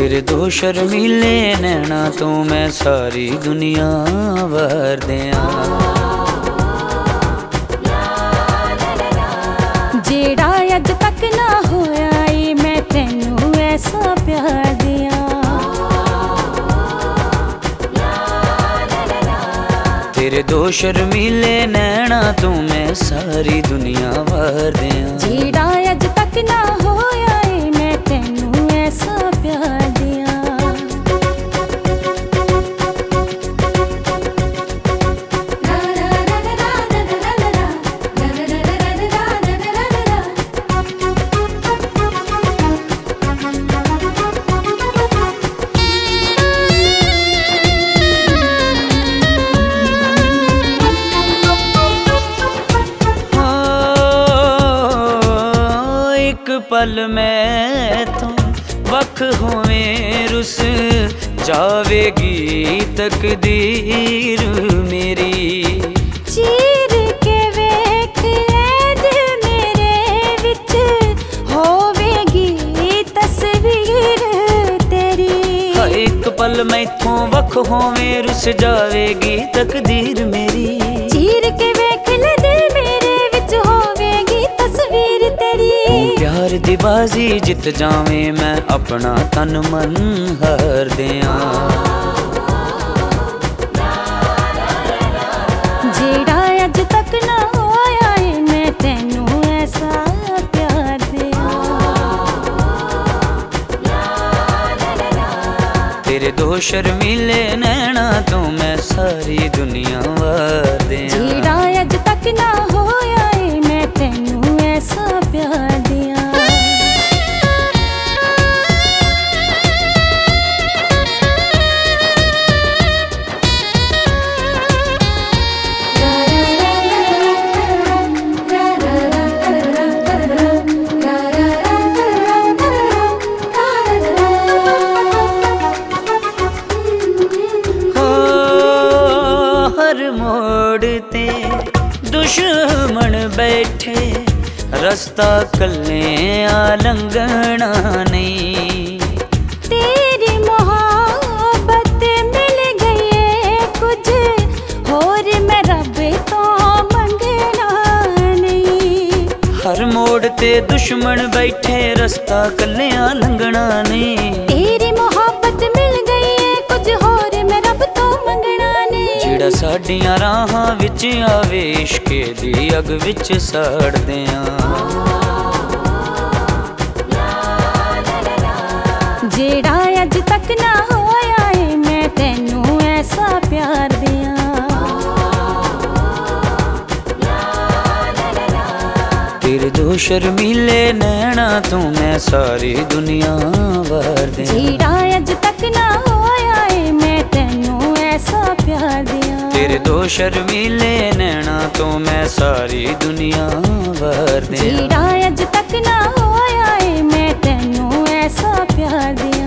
ਤੇਰੇ ਦੋ ਸ਼ਰਮੀਲੇ ਨੈਣਾ ਤੋਂ ਮੈਂ ਸਾਰੀ ਦੁਨੀਆ ਵਾਰ ਦਿਆਂ। ਜਿਹੜਾ ਅੱਜ ਤੱਕ ਨਾ ਹੋਇਆ ਈ ਮੈਂ ਤੈਨੂੰ ਐਸਾ ਪਿਆਰ ਦਿਆਂ। ਤੇਰੇ ਦੋ ਸ਼ਰਮੀਲੇ ਨੈਣਾ ਤੋਂ ਮੈਂ ਸਾਰੀ ਦੁਨੀਆ ਵਾਰ ਦਿਆਂ। ਜਿਹੜਾ ਅੱਜ ਤੱਕ ਨਾ ਹੋਇਆ ਪਲ ਮੈਂ ਤੋਂ ਵੱਖ ਹੋਵੇਂ ਰੁਸ ਜਾਵੇਗੀ ਤਕਦੀਰ ਮੇਰੀ। ਚੀਰ ਕੇ ਵੇਖ ਲੈ ਦਿਲ ਮੇਰੇ ਵਿੱਚ ਹੋਵੇਗੀ ਤਸਵੀਰ ਤੇਰੀ। ਹਾਏ ਇੱਕ ਪਲ ਮੈਥੋਂ ਵੱਖ ਹੋਵੇਂ ਰੁਸ ਜਾਵੇਗੀ ਤਕਦੀਰ ਮੇਰੀ। ਚੀਰ ਕੇ ਤਸਵੀਰ ਤੇਰੀ। ਪਿਆਰ ਦੀ ਬਾਜ਼ੀ ਜਿੱਤ ਜਾਵੇਂ ਮੈਂ ਆਪਣਾ ਤਨ ਮਨ ਹਾਰ ਦਿਆਂ। ਜਿਹੜਾ ਅੱਜ ਤੱਕ ਨਾ ਹੋਇਆ ਏ ਮੈਂ ਤੈਨੂੰ ਐਸਾ ਪਿਆਰ ਦਿਆਂ। ਤੇਰੇ ਦੋ ਸ਼ਰਮੀਲੇ ਨੈਣਾ ਤੋਂ ਮੈਂ ਸਾਰੀ ਦੁਨੀਆ ਵਾਰ ਦਿਆਂ। ਜਿਹੜਾ ਅੱਜ ਤੱਕ ਨਾ ਐਸਾ ਪਿਆਰ ਦਿਆਂ। ਹੋ ਹਰ ਮੋੜ ਤੇ ਦੁਸ਼ਮਣ ਬੈਠੇ। ਰਸਤਾ ਕੱਲੇ ਆ ਲੰਘਣਾ ਨਹੀਂ। ਤੇਰੀ ਮੁਹੱਬਤ ਮਿਲ ਗਈ ਏ ਕੁਝ ਹੋਰ ਮੈਂ ਰੱਬ ਤੋਂ ਮੰਗਣਾ ਨਹੀਂ। ਹਰ ਮੋੜ ਤੇ ਦੁਸ਼ਮਣ ਬੈਠੇ ਰਸਤਾ ਕੱਲਿਆਂ ਲੰਘਣਾ ਨਹੀਂ। ਤੇਰੀ ਮੁਹੱਬਤ ਮਿਲ ਸਾਡੀਆਂ ਰਾਹਾਂ ਵਿੱਚ ਆਵੇ ਇਸ਼ਕੇ ਦੀ ਅਗ ਵਿੱਚ ਸੜਦਿਆਂ। ਜਿਹੜਾ ਅੱਜ ਤੱਕ ਨਾ ਹੋਇਆ ਏ ਮੈਂ ਤੈਨੂੰ ਐਸਾ ਪਿਆਰ ਦਿਆਂ। ਤੇਰੇ ਦੋ ਸ਼ਰਮੀਲੇ ਨੈਣਾ ਤੋਂ ਮੈਂ ਸਾਰੀ ਦੁਨੀਆ ਵਾਰ ਦਿਆਂ। ਜਿਹੜਾ ਅੱਜ ਤੱਕ ਨਾ ਹੋਇਆ ਏ ਮੈਂ ਤੈਨੂੰ ਐਸਾ ਪਿਆਰ ਦਿਆਂ। ਤੇਰੇ ਦੋ ਸ਼ਰਮੀਲੇ ਨੈਣਾ ਤੋਂ ਮੈਂ ਸਾਰੀ ਦੁਨੀਆ ਵਾਰ ਦਿਆਂ ਜਿਹੜਾ ਅੱਜ ਤੱਕ ਨਾ ਹੋਇਆ ਏ ਮੈਂ ਤੈਨੂੰ ਐਸਾ ਪਿਆਰ ਦਿਆਂ।